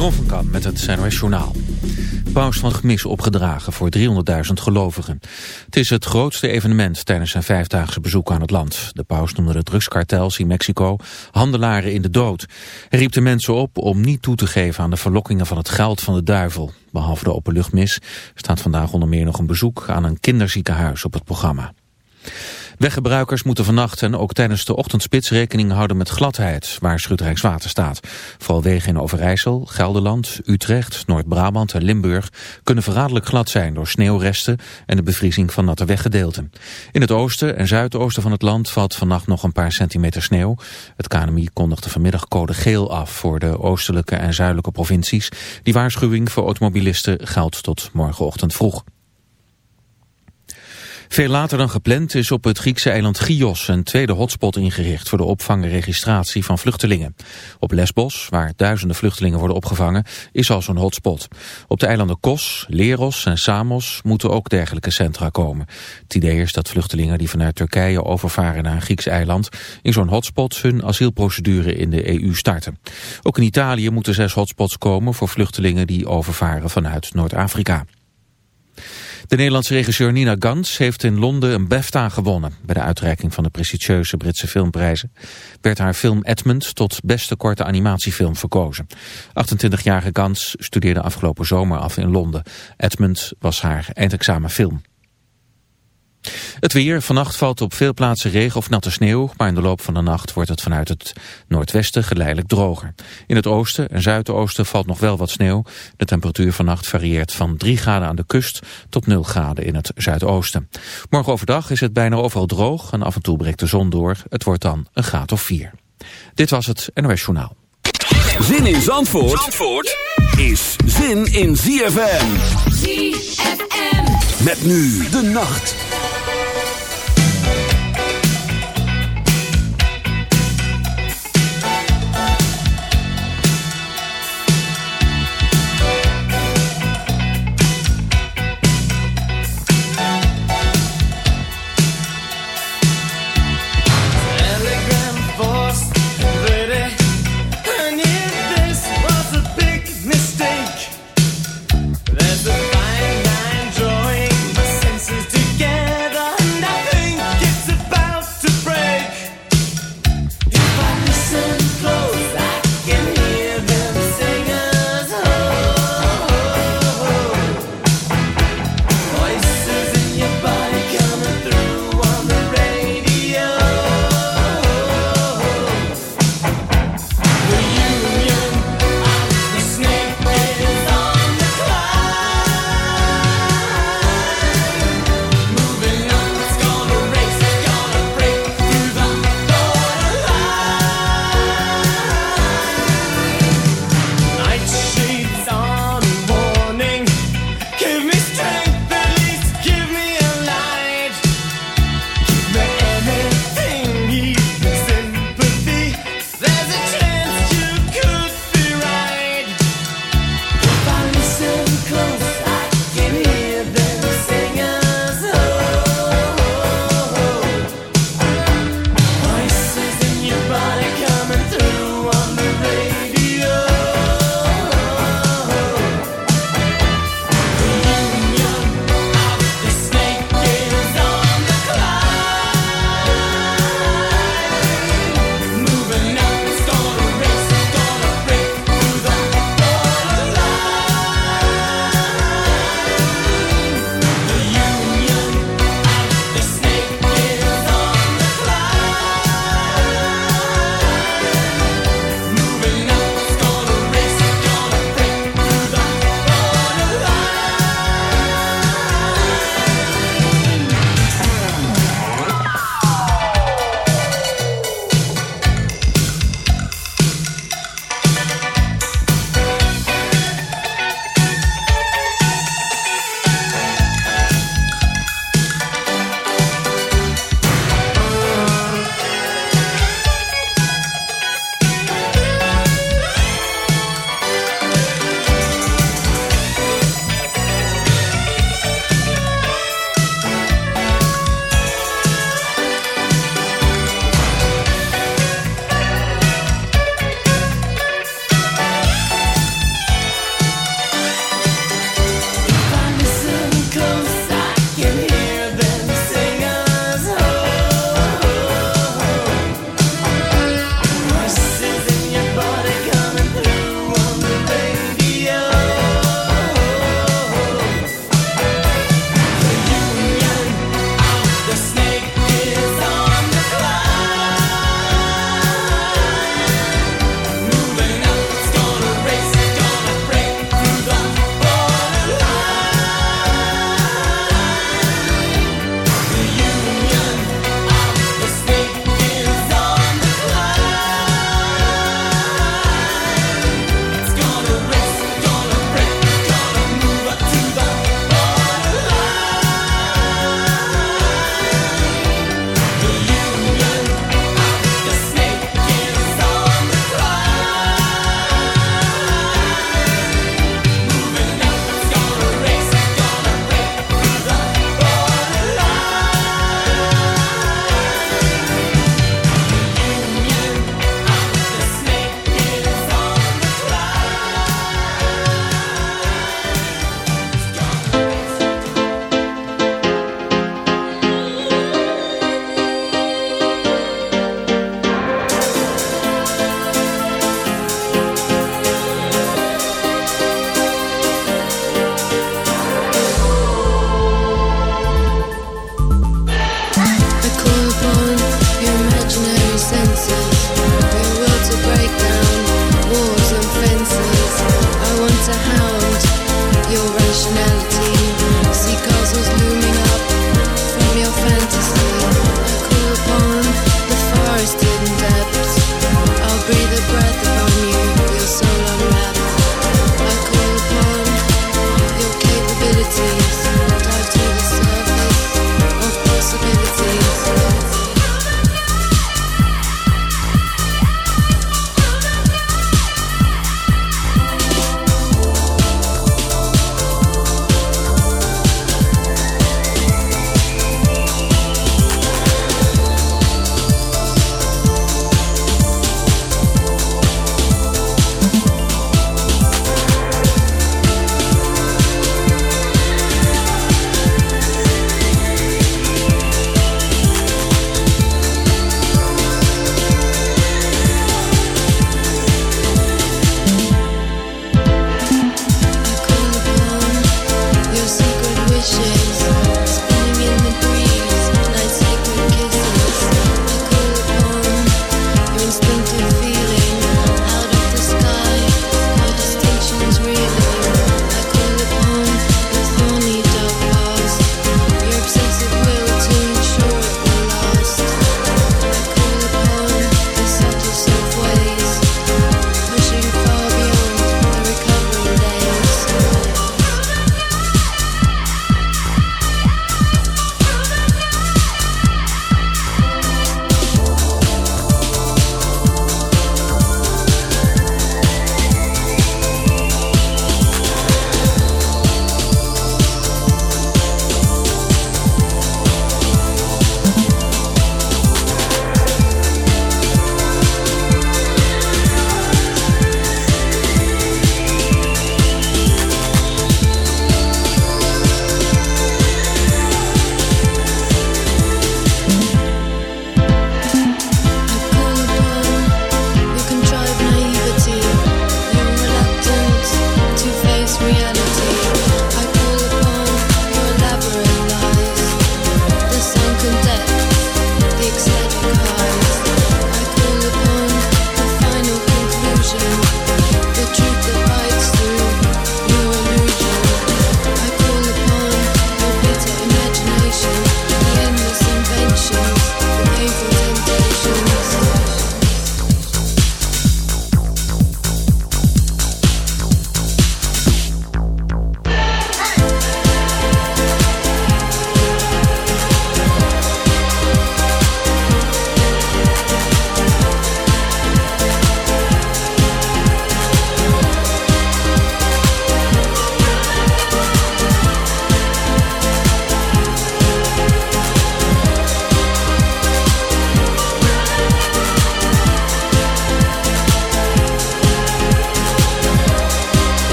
Jeroen met het NOS Journaal. Paus van Gemis opgedragen voor 300.000 gelovigen. Het is het grootste evenement tijdens zijn vijfdaagse bezoek aan het land. De paus noemde de drugskartels in Mexico handelaren in de dood. Hij riep de mensen op om niet toe te geven aan de verlokkingen van het geld van de duivel. Behalve de openluchtmis staat vandaag onder meer nog een bezoek aan een kinderziekenhuis op het programma. Weggebruikers moeten vannacht en ook tijdens de ochtendspits rekening houden met gladheid, waarschuwt Rijkswaterstaat. Vooral wegen in Overijssel, Gelderland, Utrecht, Noord-Brabant en Limburg kunnen verraderlijk glad zijn door sneeuwresten en de bevriezing van natte weggedeelten. In het oosten en zuidoosten van het land valt vannacht nog een paar centimeter sneeuw. Het KNMI kondigde vanmiddag code geel af voor de oostelijke en zuidelijke provincies. Die waarschuwing voor automobilisten geldt tot morgenochtend vroeg. Veel later dan gepland is op het Griekse eiland Chios een tweede hotspot ingericht voor de opvang en registratie van vluchtelingen. Op Lesbos, waar duizenden vluchtelingen worden opgevangen, is al zo'n hotspot. Op de eilanden Kos, Leros en Samos moeten ook dergelijke centra komen. Het idee is dat vluchtelingen die vanuit Turkije overvaren naar een Grieks eiland in zo'n hotspot hun asielprocedure in de EU starten. Ook in Italië moeten zes hotspots komen voor vluchtelingen die overvaren vanuit Noord-Afrika. De Nederlandse regisseur Nina Gans heeft in Londen een BAFTA gewonnen. Bij de uitreiking van de prestigieuze Britse filmprijzen werd haar film Edmund tot beste korte animatiefilm verkozen. 28-jarige Gans studeerde afgelopen zomer af in Londen. Edmund was haar eindexamenfilm. Het weer. Vannacht valt op veel plaatsen regen of natte sneeuw, maar in de loop van de nacht wordt het vanuit het noordwesten geleidelijk droger. In het oosten en zuidoosten valt nog wel wat sneeuw. De temperatuur vannacht varieert van 3 graden aan de kust tot 0 graden in het zuidoosten. Morgen overdag is het bijna overal droog en af en toe breekt de zon door. Het wordt dan een graad of 4. Dit was het NOS Journaal. Zin in Zandvoort, Zandvoort is zin in ZFM. ZFM. Met nu de nacht.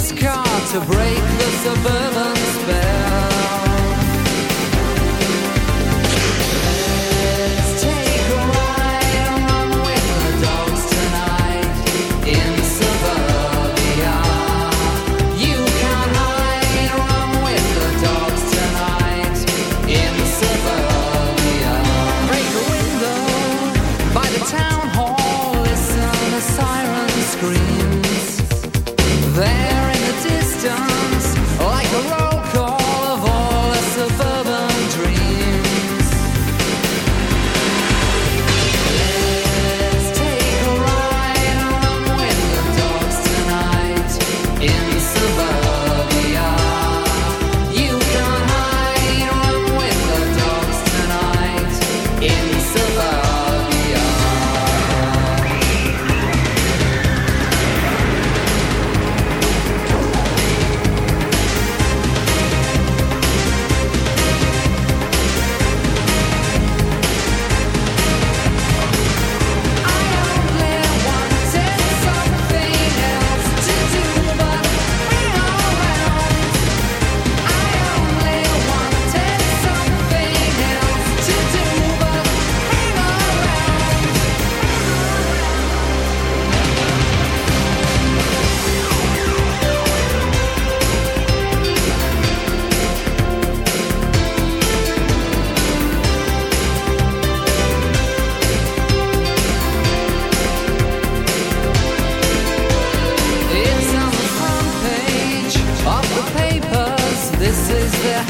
its car to break the suburban spell. yeah.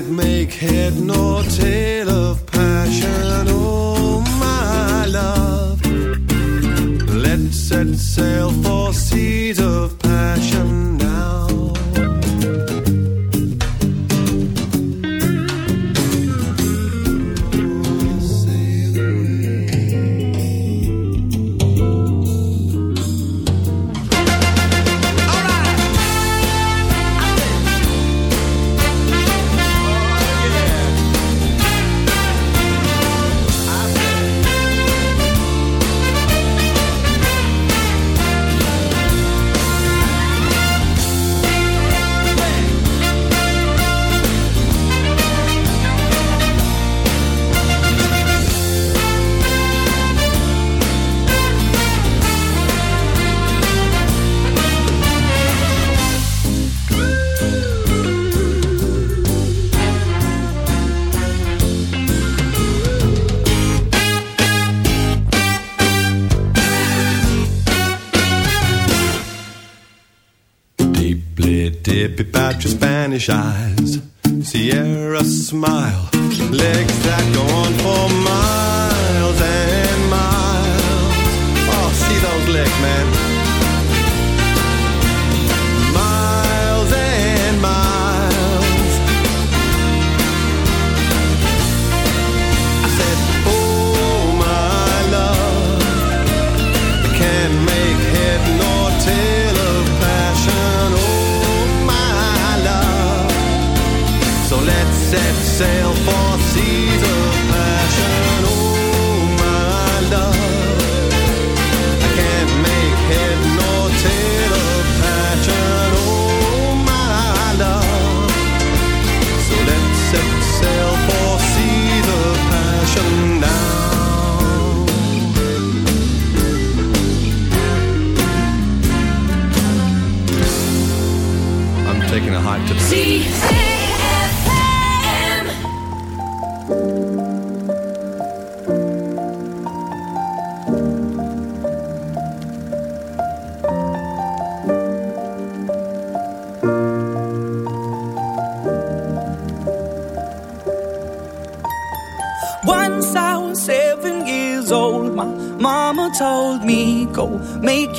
can't make head nor tail of passion. Oh, my love. Let's set sail for seas of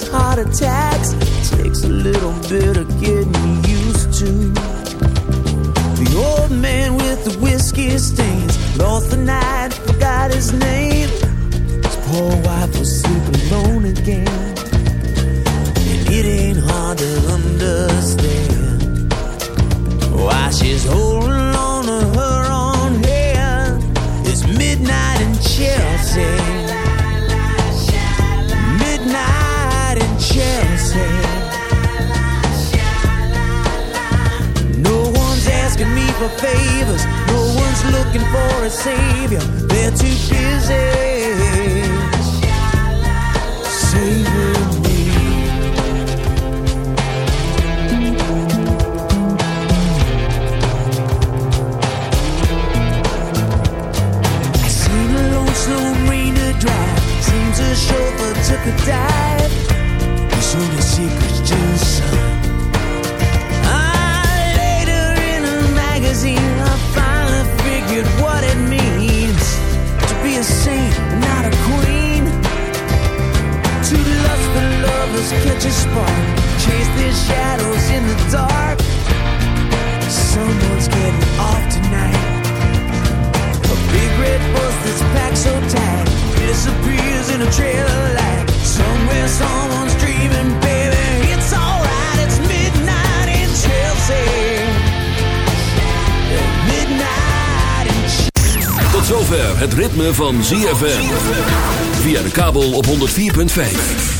these heart attacks. Takes a little bit of getting used to. The old man with the whiskey stains. Lost the night, forgot his name. His poor wife was sleeping alone again. for favors. No one's looking for a savior. They're too busy saving me. I seen a lonesome rain to. Seems a chauffeur took a dive. He sold a secret. catch a spark. Chase the shadows in the dark. Someone's getting off tonight. A big red bus that's packed so tight Disappears in a trail of light. Somewhere someone's dreaming, baby. It's alright, it's midnight in Chelsea. Midnight in Chelsea Tot zover het ritme van ZFM Via de kabel op 104.5